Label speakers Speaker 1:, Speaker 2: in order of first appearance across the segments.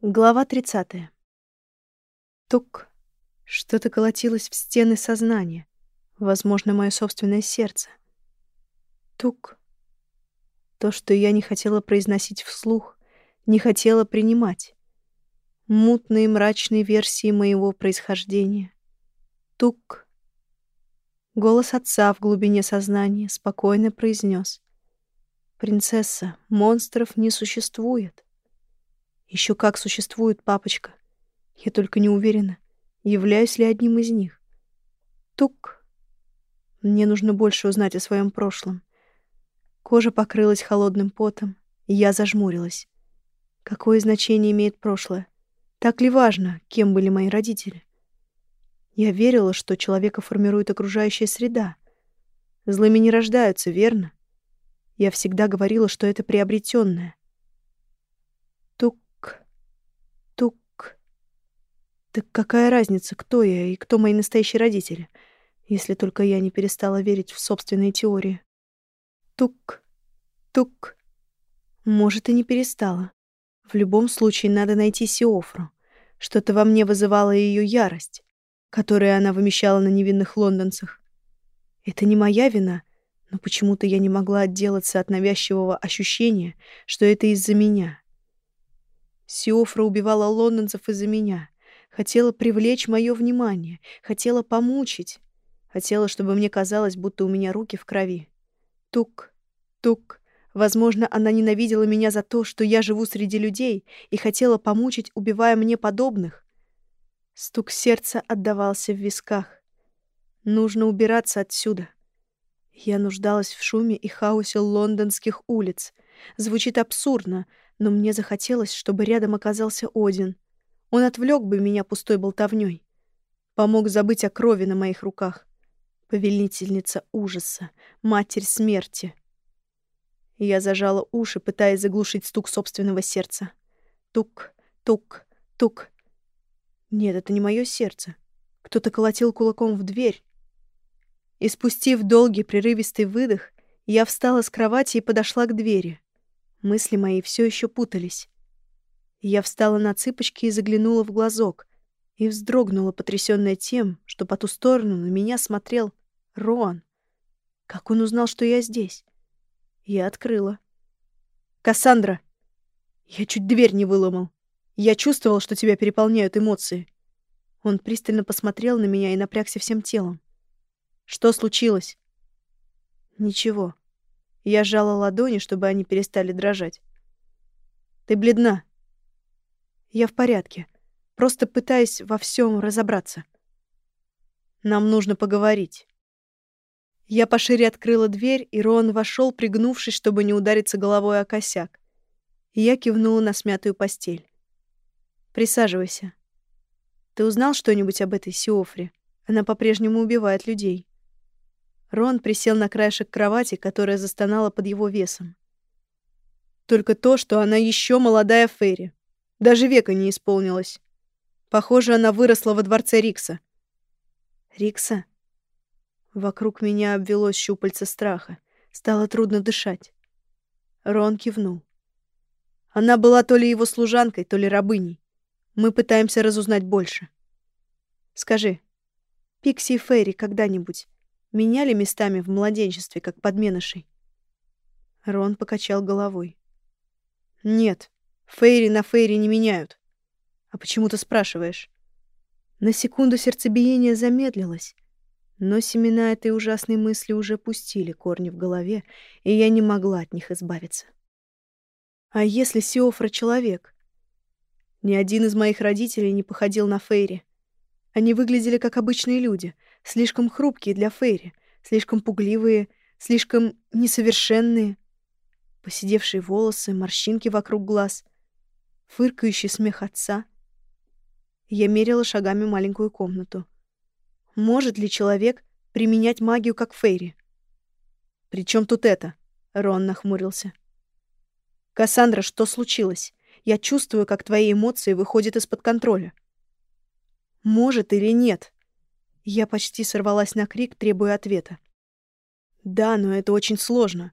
Speaker 1: Глава 30. Тук. Что-то колотилось в стены сознания. Возможно, мое собственное сердце. Тук. То, что я не хотела произносить вслух, не хотела принимать. Мутные мрачные версии моего происхождения. Тук. Голос отца в глубине сознания спокойно произнес: «Принцесса, монстров не существует». Еще как существует папочка. Я только не уверена, являюсь ли одним из них. Тук. Мне нужно больше узнать о своем прошлом. Кожа покрылась холодным потом, и я зажмурилась. Какое значение имеет прошлое? Так ли важно, кем были мои родители? Я верила, что человека формирует окружающая среда. Злыми не рождаются, верно? Я всегда говорила, что это приобретенное. Так какая разница, кто я и кто мои настоящие родители, если только я не перестала верить в собственные теории? Тук, тук. Может, и не перестала. В любом случае надо найти Сиофру. Что-то во мне вызывало ее ярость, которую она вымещала на невинных лондонцах. Это не моя вина, но почему-то я не могла отделаться от навязчивого ощущения, что это из-за меня. Сиофра убивала лондонцев из-за меня — Хотела привлечь мое внимание, хотела помучить. Хотела, чтобы мне казалось, будто у меня руки в крови. Тук, тук. Возможно, она ненавидела меня за то, что я живу среди людей, и хотела помучить, убивая мне подобных. Стук сердца отдавался в висках. Нужно убираться отсюда. Я нуждалась в шуме и хаосе лондонских улиц. Звучит абсурдно, но мне захотелось, чтобы рядом оказался Один — он отвлек бы меня пустой болтовней. Помог забыть о крови на моих руках. Повелительница ужаса, матерь смерти. Я зажала уши, пытаясь заглушить стук собственного сердца. Тук, тук, тук. Нет, это не мое сердце. Кто-то колотил кулаком в дверь. И спустив долгий прерывистый выдох, я встала с кровати и подошла к двери. Мысли мои все еще путались. Я встала на цыпочки и заглянула в глазок. И вздрогнула, потрясённая тем, что по ту сторону на меня смотрел Рон. Как он узнал, что я здесь? Я открыла. «Кассандра!» Я чуть дверь не выломал. Я чувствовал, что тебя переполняют эмоции. Он пристально посмотрел на меня и напрягся всем телом. Что случилось? Ничего. Я сжала ладони, чтобы они перестали дрожать. Ты бледна. Я в порядке. Просто пытаюсь во всем разобраться. Нам нужно поговорить. Я пошире открыла дверь, и Рон вошел, пригнувшись, чтобы не удариться головой о косяк. Я кивнула на смятую постель. Присаживайся. Ты узнал что-нибудь об этой Сиофре? Она по-прежнему убивает людей. Рон присел на краешек кровати, которая застонала под его весом. Только то, что она еще молодая Ферри. Даже века не исполнилось. Похоже, она выросла во дворце Рикса. Рикса? Вокруг меня обвелось щупальце страха. Стало трудно дышать. Рон кивнул. Она была то ли его служанкой, то ли рабыней. Мы пытаемся разузнать больше. Скажи, Пикси и Ферри когда-нибудь меняли местами в младенчестве, как подменышей? Рон покачал головой. Нет. Фейри на Фейри не меняют. А почему ты спрашиваешь? На секунду сердцебиение замедлилось, но семена этой ужасной мысли уже пустили корни в голове, и я не могла от них избавиться. А если Сиофра человек? Ни один из моих родителей не походил на Фейри. Они выглядели как обычные люди, слишком хрупкие для Фейри, слишком пугливые, слишком несовершенные. Посидевшие волосы, морщинки вокруг глаз — фыркающий смех отца. Я мерила шагами маленькую комнату. Может ли человек применять магию как Фейри? «При чем тут это?» — Рон нахмурился. «Кассандра, что случилось? Я чувствую, как твои эмоции выходят из-под контроля». «Может или нет?» Я почти сорвалась на крик, требуя ответа. «Да, но это очень сложно».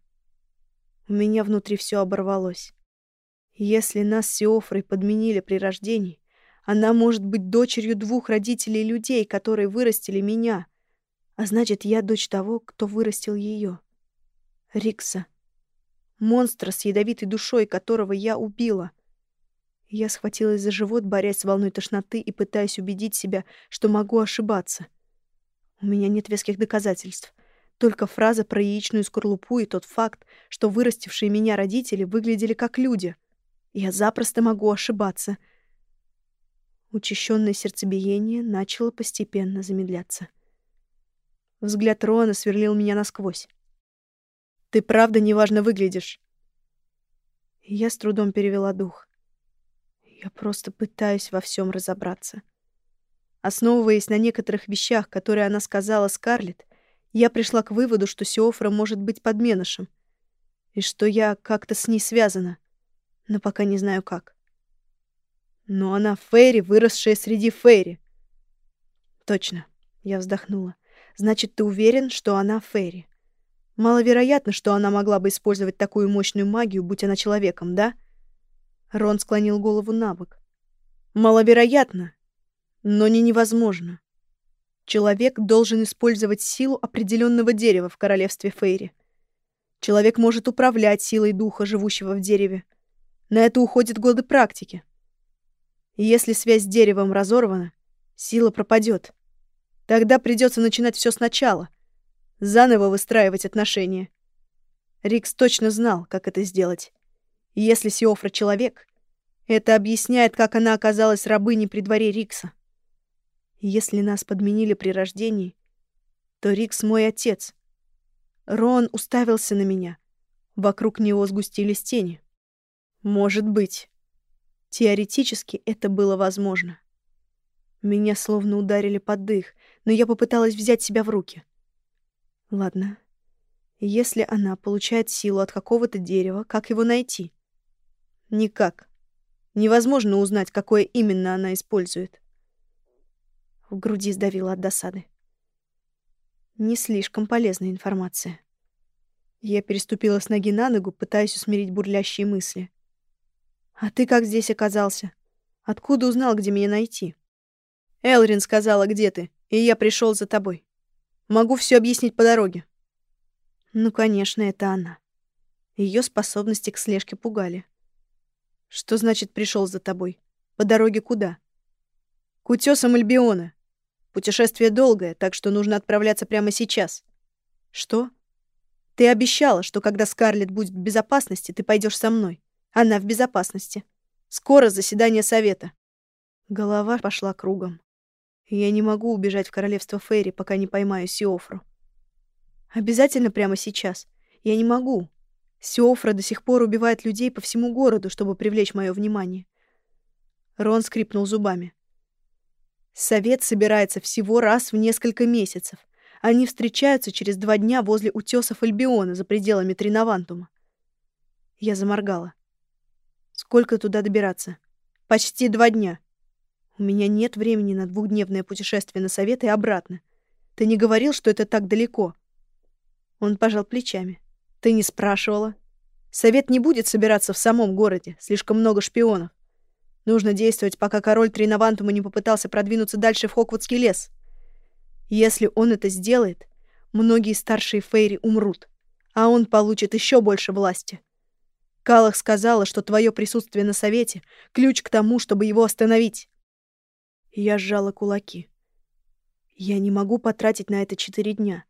Speaker 1: У меня внутри все оборвалось. Если нас с Сиофрой подменили при рождении, она может быть дочерью двух родителей людей, которые вырастили меня. А значит, я дочь того, кто вырастил ее. Рикса. Монстра с ядовитой душой, которого я убила. Я схватилась за живот, борясь с волной тошноты и пытаясь убедить себя, что могу ошибаться. У меня нет веских доказательств. Только фраза про яичную скорлупу и тот факт, что вырастившие меня родители выглядели как люди. Я запросто могу ошибаться — Учащенное сердцебиение начало постепенно замедляться. Взгляд Роана сверлил меня насквозь. «Ты правда неважно выглядишь». Я с трудом перевела дух. Я просто пытаюсь во всем разобраться. Основываясь на некоторых вещах, которые она сказала Скарлетт, я пришла к выводу, что Сиофра может быть подменышем, и что я как-то с ней связана, но пока не знаю как. Но она Фейри, выросшая среди Фейри. Точно, я вздохнула. Значит, ты уверен, что она Фейри? Маловероятно, что она могла бы использовать такую мощную магию, будь она человеком, да? Рон склонил голову на бок. Маловероятно, но не невозможно. Человек должен использовать силу определенного дерева в королевстве Фейри. Человек может управлять силой духа, живущего в дереве. На это уходят годы практики. Если связь с деревом разорвана, сила пропадет. Тогда придется начинать все сначала. Заново выстраивать отношения. Рикс точно знал, как это сделать. Если Сиофра человек, это объясняет, как она оказалась рабыней при дворе Рикса. Если нас подменили при рождении, то Рикс мой отец. Рон уставился на меня. Вокруг него сгустились тени. Может быть. Теоретически это было возможно. Меня словно ударили под дых, но я попыталась взять себя в руки. Ладно. Если она получает силу от какого-то дерева, как его найти? Никак. Невозможно узнать, какое именно она использует. В груди сдавило от досады. Не слишком полезная информация. Я переступила с ноги на ногу, пытаясь усмирить бурлящие мысли. «А ты как здесь оказался? Откуда узнал, где меня найти?» «Элрин сказала, где ты, и я пришел за тобой. Могу все объяснить по дороге». Ну, конечно, это она. Ее способности к слежке пугали. «Что значит пришел за тобой? По дороге куда?» «К утесам Альбиона. Путешествие долгое, так что нужно отправляться прямо сейчас». «Что?» «Ты обещала, что когда Скарлетт будет в безопасности, ты пойдешь со мной. Она в безопасности. Скоро заседание совета. Голова пошла кругом. Я не могу убежать в королевство Фейри, пока не поймаю Сиофру. Обязательно прямо сейчас. Я не могу. Сиофра до сих пор убивает людей по всему городу, чтобы привлечь мое внимание. Рон скрипнул зубами. Совет собирается всего раз в несколько месяцев. Они встречаются через два дня возле утесов Альбиона за пределами Тринавантума. Я заморгала. Сколько туда добираться? Почти два дня. У меня нет времени на двухдневное путешествие на совет и обратно. Ты не говорил, что это так далеко? Он пожал плечами. Ты не спрашивала. Совет не будет собираться в самом городе. Слишком много шпионов. Нужно действовать, пока король Тринавантума не попытался продвинуться дальше в Хоквудский лес. Если он это сделает, многие старшие Фейри умрут, а он получит еще больше власти. Калах сказала, что твое присутствие на совете — ключ к тому, чтобы его остановить. Я сжала кулаки. Я не могу потратить на это четыре дня.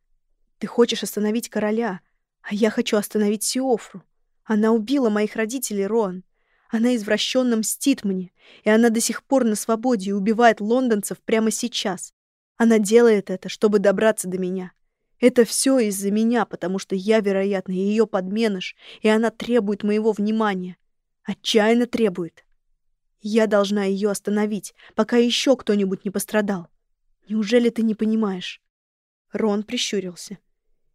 Speaker 1: Ты хочешь остановить короля, а я хочу остановить Сиофру. Она убила моих родителей, Рон. Она извращенно мстит мне, и она до сих пор на свободе и убивает лондонцев прямо сейчас. Она делает это, чтобы добраться до меня. Это все из-за меня, потому что я, вероятно, ее подменыш, и она требует моего внимания. Отчаянно требует. Я должна ее остановить, пока еще кто-нибудь не пострадал. Неужели ты не понимаешь? Рон прищурился.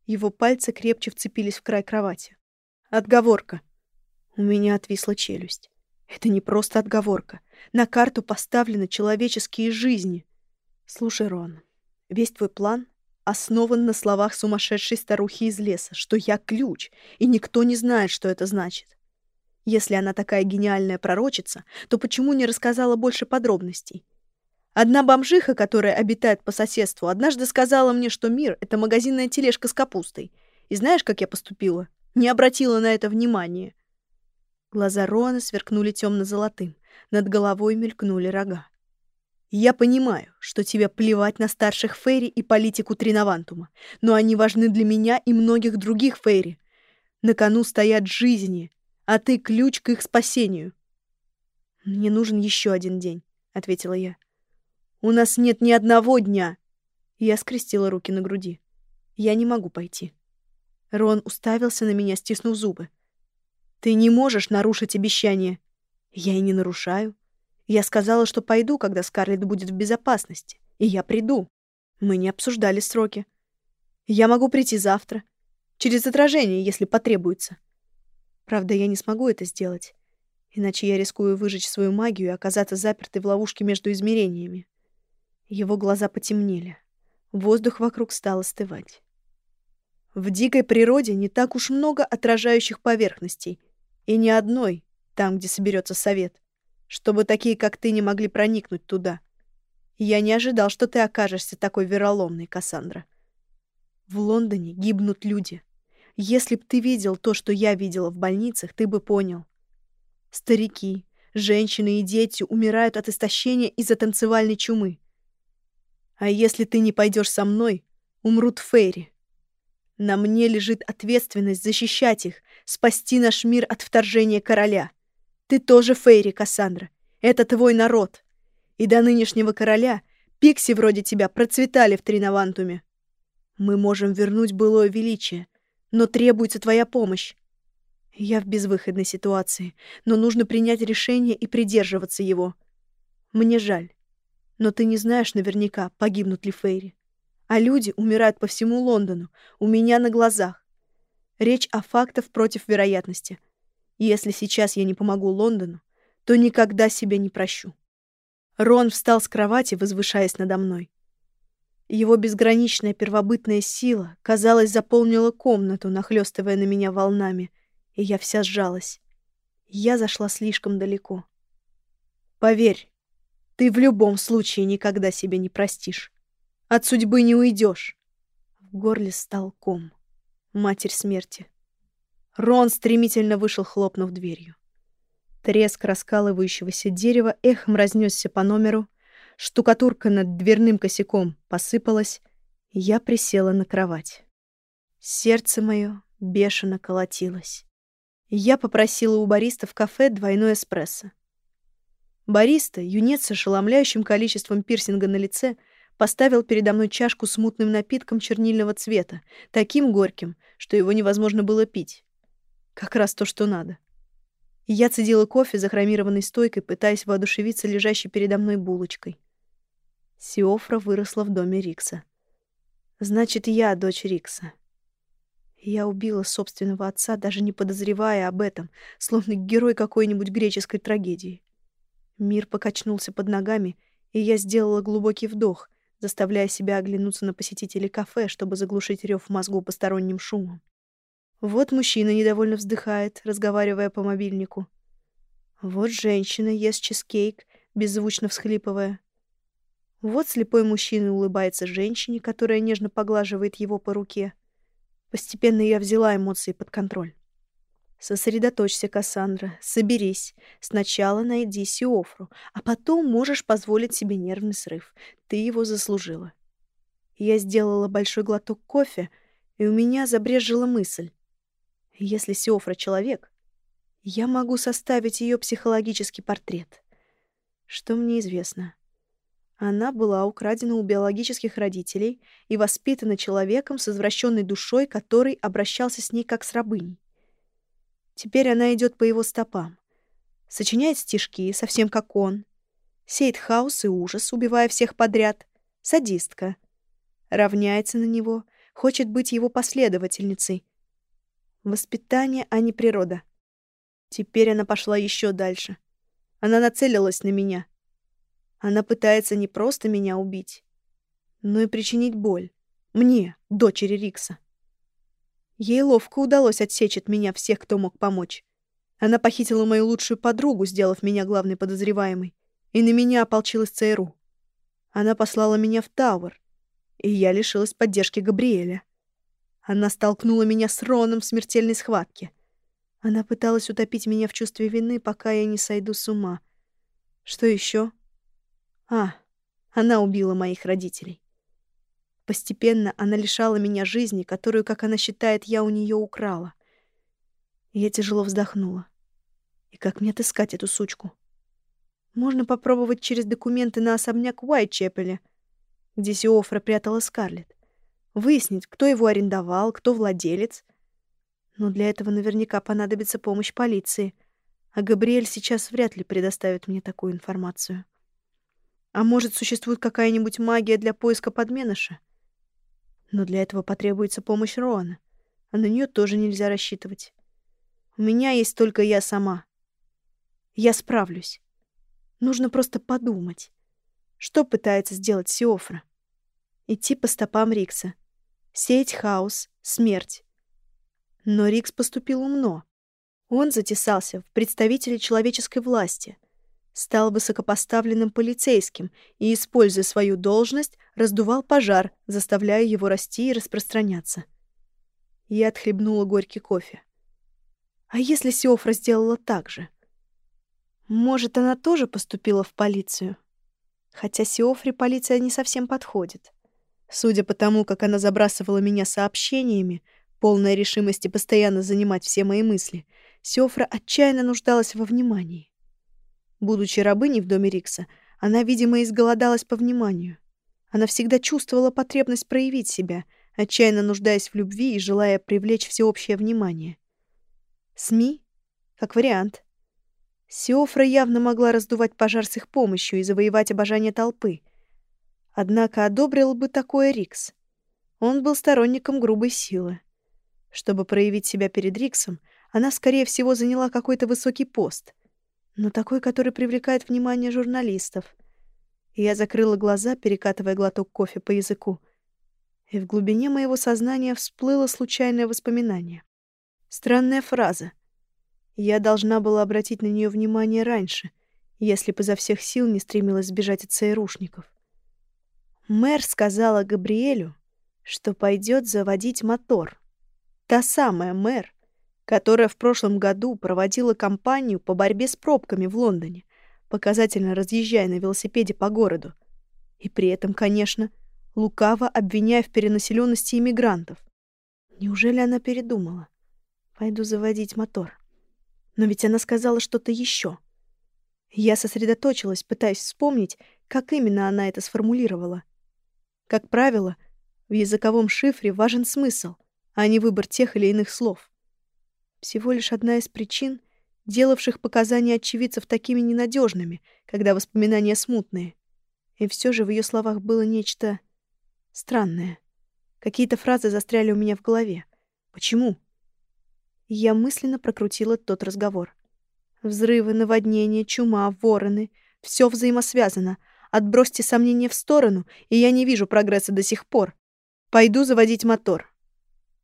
Speaker 1: Его пальцы крепче вцепились в край кровати. Отговорка. У меня отвисла челюсть. Это не просто отговорка. На карту поставлены человеческие жизни. Слушай, Рон, весь твой план основан на словах сумасшедшей старухи из леса, что я ключ, и никто не знает, что это значит. Если она такая гениальная пророчица, то почему не рассказала больше подробностей? Одна бомжиха, которая обитает по соседству, однажды сказала мне, что мир — это магазинная тележка с капустой. И знаешь, как я поступила? Не обратила на это внимания. Глаза Роана сверкнули темно-золотым. Над головой мелькнули рога. Я понимаю, что тебе плевать на старших Фейри и политику Тринавантума, но они важны для меня и многих других Фейри. На кону стоят жизни, а ты ключ к их спасению. Мне нужен еще один день, ответила я. У нас нет ни одного дня. Я скрестила руки на груди. Я не могу пойти. Рон уставился на меня, стиснув зубы. Ты не можешь нарушить обещание. Я и не нарушаю. Я сказала, что пойду, когда Скарлетт будет в безопасности. И я приду. Мы не обсуждали сроки. Я могу прийти завтра. Через отражение, если потребуется. Правда, я не смогу это сделать. Иначе я рискую выжечь свою магию и оказаться запертой в ловушке между измерениями. Его глаза потемнели. Воздух вокруг стал остывать. В дикой природе не так уж много отражающих поверхностей. И ни одной, там, где соберется совет чтобы такие, как ты, не могли проникнуть туда. Я не ожидал, что ты окажешься такой вероломной, Кассандра. В Лондоне гибнут люди. Если б ты видел то, что я видела в больницах, ты бы понял. Старики, женщины и дети умирают от истощения из-за танцевальной чумы. А если ты не пойдешь со мной, умрут Фейри. На мне лежит ответственность защищать их, спасти наш мир от вторжения короля. Ты тоже Фейри, Кассандра. Это твой народ. И до нынешнего короля пикси вроде тебя процветали в Тринавантуме. Мы можем вернуть былое величие, но требуется твоя помощь. Я в безвыходной ситуации, но нужно принять решение и придерживаться его. Мне жаль, но ты не знаешь наверняка, погибнут ли Фейри. А люди умирают по всему Лондону, у меня на глазах. Речь о фактах против вероятности — если сейчас я не помогу Лондону, то никогда себя не прощу. Рон встал с кровати, возвышаясь надо мной. Его безграничная первобытная сила, казалось, заполнила комнату, нахлёстывая на меня волнами, и я вся сжалась. Я зашла слишком далеко. Поверь, ты в любом случае никогда себя не простишь. От судьбы не уйдешь. В горле стал ком. Матерь смерти. Рон стремительно вышел, хлопнув дверью. Треск раскалывающегося дерева эхом разнесся по номеру, штукатурка над дверным косяком посыпалась, и я присела на кровать. Сердце мое бешено колотилось. Я попросила у бариста в кафе двойной эспрессо. Бариста, юнец с ошеломляющим количеством пирсинга на лице, поставил передо мной чашку с мутным напитком чернильного цвета, таким горьким, что его невозможно было пить. Как раз то, что надо. я цедила кофе за хромированной стойкой, пытаясь воодушевиться лежащей передо мной булочкой. Сиофра выросла в доме Рикса. Значит, я дочь Рикса. Я убила собственного отца, даже не подозревая об этом, словно герой какой-нибудь греческой трагедии. Мир покачнулся под ногами, и я сделала глубокий вдох, заставляя себя оглянуться на посетителей кафе, чтобы заглушить рев в мозгу посторонним шумом. Вот мужчина недовольно вздыхает, разговаривая по мобильнику. Вот женщина ест чизкейк, беззвучно всхлипывая. Вот слепой мужчина улыбается женщине, которая нежно поглаживает его по руке. Постепенно я взяла эмоции под контроль. Сосредоточься, Кассандра, соберись. Сначала найди Сиофру, а потом можешь позволить себе нервный срыв. Ты его заслужила. Я сделала большой глоток кофе, и у меня забрежила мысль. Если Сиофра человек, я могу составить ее психологический портрет. Что мне известно? Она была украдена у биологических родителей и воспитана человеком с извращенной душой, который обращался с ней как с рабыней. Теперь она идет по его стопам. Сочиняет стишки, совсем как он. Сеет хаос и ужас, убивая всех подряд. Садистка. Равняется на него, хочет быть его последовательницей, Воспитание, а не природа. Теперь она пошла еще дальше. Она нацелилась на меня. Она пытается не просто меня убить, но и причинить боль. Мне, дочери Рикса. Ей ловко удалось отсечь от меня всех, кто мог помочь. Она похитила мою лучшую подругу, сделав меня главной подозреваемой. И на меня ополчилась ЦРУ. Она послала меня в Тауэр, и я лишилась поддержки Габриэля. Она столкнула меня с Роном в смертельной схватке. Она пыталась утопить меня в чувстве вины, пока я не сойду с ума. Что еще? А, она убила моих родителей. Постепенно она лишала меня жизни, которую, как она считает, я у нее украла. Я тяжело вздохнула. И как мне отыскать эту сучку? Можно попробовать через документы на особняк в Уайтчепеле, где Сиофра прятала Скарлетт. Выяснить, кто его арендовал, кто владелец. Но для этого наверняка понадобится помощь полиции, а Габриэль сейчас вряд ли предоставит мне такую информацию. А может, существует какая-нибудь магия для поиска подменыша? Но для этого потребуется помощь Роана, а на нее тоже нельзя рассчитывать. У меня есть только я сама. Я справлюсь. Нужно просто подумать. Что пытается сделать Сиофра? Идти по стопам Рикса. Сеять хаос, смерть. Но Рикс поступил умно. Он затесался в представители человеческой власти, стал высокопоставленным полицейским и, используя свою должность, раздувал пожар, заставляя его расти и распространяться. Я отхлебнула горький кофе. А если Сиофра сделала так же? Может, она тоже поступила в полицию? Хотя Сиофре полиция не совсем подходит. Судя по тому, как она забрасывала меня сообщениями, полная решимости постоянно занимать все мои мысли, Сиофра отчаянно нуждалась во внимании. Будучи рабыней в доме Рикса, она, видимо, изголодалась по вниманию. Она всегда чувствовала потребность проявить себя, отчаянно нуждаясь в любви и желая привлечь всеобщее внимание. СМИ? Как вариант. Сиофра явно могла раздувать пожар с их помощью и завоевать обожание толпы. Однако одобрил бы такое Рикс. Он был сторонником грубой силы. Чтобы проявить себя перед Риксом, она, скорее всего, заняла какой-то высокий пост. Но такой, который привлекает внимание журналистов. Я закрыла глаза, перекатывая глоток кофе по языку. И в глубине моего сознания всплыло случайное воспоминание. Странная фраза. Я должна была обратить на нее внимание раньше, если бы изо всех сил не стремилась сбежать от ЦРУшников. Мэр сказала Габриэлю, что пойдет заводить мотор. Та самая мэр, которая в прошлом году проводила кампанию по борьбе с пробками в Лондоне, показательно разъезжая на велосипеде по городу. И при этом, конечно, лукаво обвиняя в перенаселенности иммигрантов. Неужели она передумала? Пойду заводить мотор. Но ведь она сказала что-то еще. Я сосредоточилась, пытаясь вспомнить, как именно она это сформулировала. Как правило, в языковом шифре важен смысл, а не выбор тех или иных слов. Всего лишь одна из причин, делавших показания очевидцев такими ненадежными, когда воспоминания смутные. И все же в ее словах было нечто странное. Какие-то фразы застряли у меня в голове. Почему? Я мысленно прокрутила тот разговор. Взрывы, наводнения, чума, вороны — все взаимосвязано. Отбросьте сомнения в сторону, и я не вижу прогресса до сих пор. Пойду заводить мотор.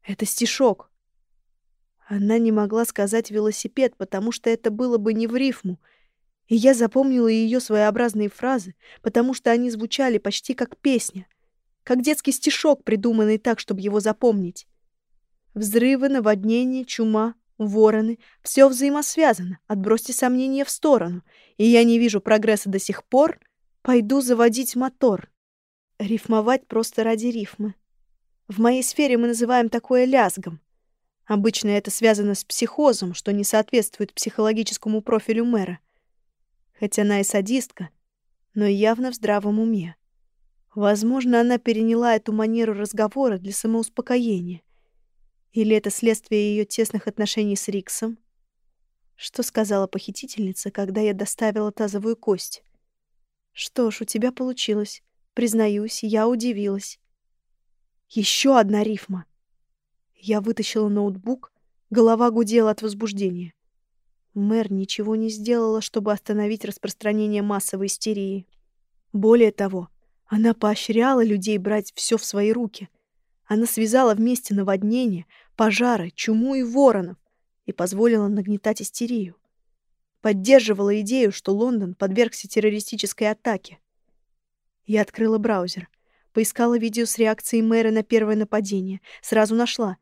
Speaker 1: Это стишок. Она не могла сказать велосипед, потому что это было бы не в рифму. И я запомнила ее своеобразные фразы, потому что они звучали почти как песня. Как детский стишок, придуманный так, чтобы его запомнить. Взрывы, наводнения, чума, вороны — все взаимосвязано. Отбросьте сомнения в сторону. И я не вижу прогресса до сих пор. Пойду заводить мотор. Рифмовать просто ради рифмы. В моей сфере мы называем такое лязгом. Обычно это связано с психозом, что не соответствует психологическому профилю мэра. Хотя она и садистка, но явно в здравом уме. Возможно, она переняла эту манеру разговора для самоуспокоения. Или это следствие ее тесных отношений с Риксом? Что сказала похитительница, когда я доставила тазовую кость? Что ж, у тебя получилось. Признаюсь, я удивилась. Еще одна рифма. Я вытащила ноутбук, голова гудела от возбуждения. Мэр ничего не сделала, чтобы остановить распространение массовой истерии. Более того, она поощряла людей брать все в свои руки. Она связала вместе наводнение, пожары, чуму и воронов и позволила нагнетать истерию. Поддерживала идею, что Лондон подвергся террористической атаке. Я открыла браузер, поискала видео с реакцией мэра на первое нападение, сразу нашла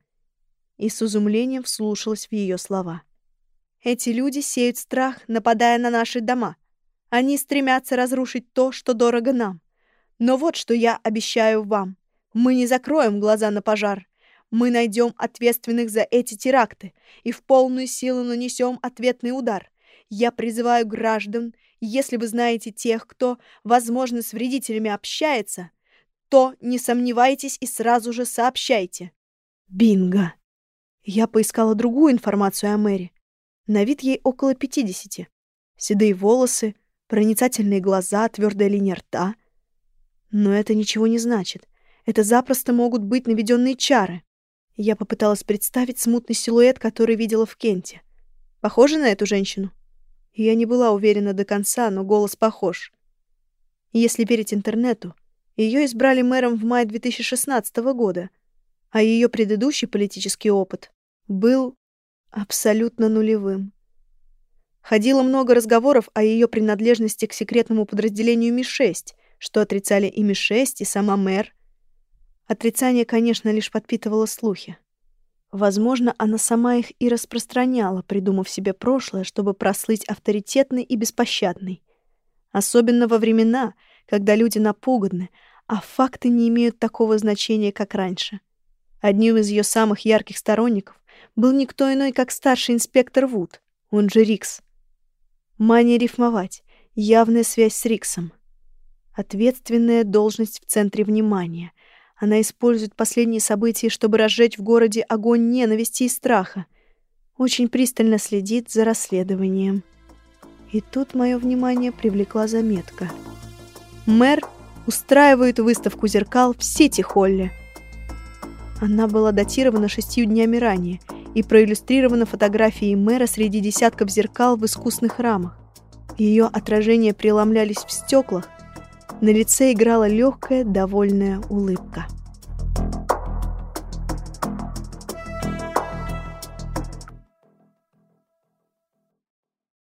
Speaker 1: и с изумлением вслушалась в ее слова. «Эти люди сеют страх, нападая на наши дома. Они стремятся разрушить то, что дорого нам. Но вот что я обещаю вам. Мы не закроем глаза на пожар. Мы найдем ответственных за эти теракты и в полную силу нанесем ответный удар. Я призываю граждан, если вы знаете тех, кто, возможно, с вредителями общается, то не сомневайтесь и сразу же сообщайте. Бинго! Я поискала другую информацию о Мэри. На вид ей около пятидесяти. Седые волосы, проницательные глаза, твердая линия рта. Но это ничего не значит. Это запросто могут быть наведенные чары. Я попыталась представить смутный силуэт, который видела в Кенте. Похоже на эту женщину? Я не была уверена до конца, но голос похож. Если верить интернету, ее избрали мэром в мае 2016 года, а ее предыдущий политический опыт был абсолютно нулевым. Ходило много разговоров о ее принадлежности к секретному подразделению Ми-6, что отрицали и Ми-6, и сама мэр. Отрицание, конечно, лишь подпитывало слухи. Возможно, она сама их и распространяла, придумав себе прошлое, чтобы прослыть авторитетной и беспощадной. Особенно во времена, когда люди напуганы, а факты не имеют такого значения, как раньше. Одним из ее самых ярких сторонников был никто иной, как старший инспектор Вуд, он же Рикс. Мания рифмовать, явная связь с Риксом. Ответственная должность в центре внимания. Она использует последние события, чтобы разжечь в городе огонь ненависти и страха. Очень пристально следит за расследованием. И тут мое внимание привлекла заметка. Мэр устраивает выставку зеркал в Сити-Холле. Она была датирована шестью днями ранее и проиллюстрирована фотографией мэра среди десятков зеркал в искусных рамах. Ее отражения преломлялись в стеклах, на лице играла легкая, довольная улыбка.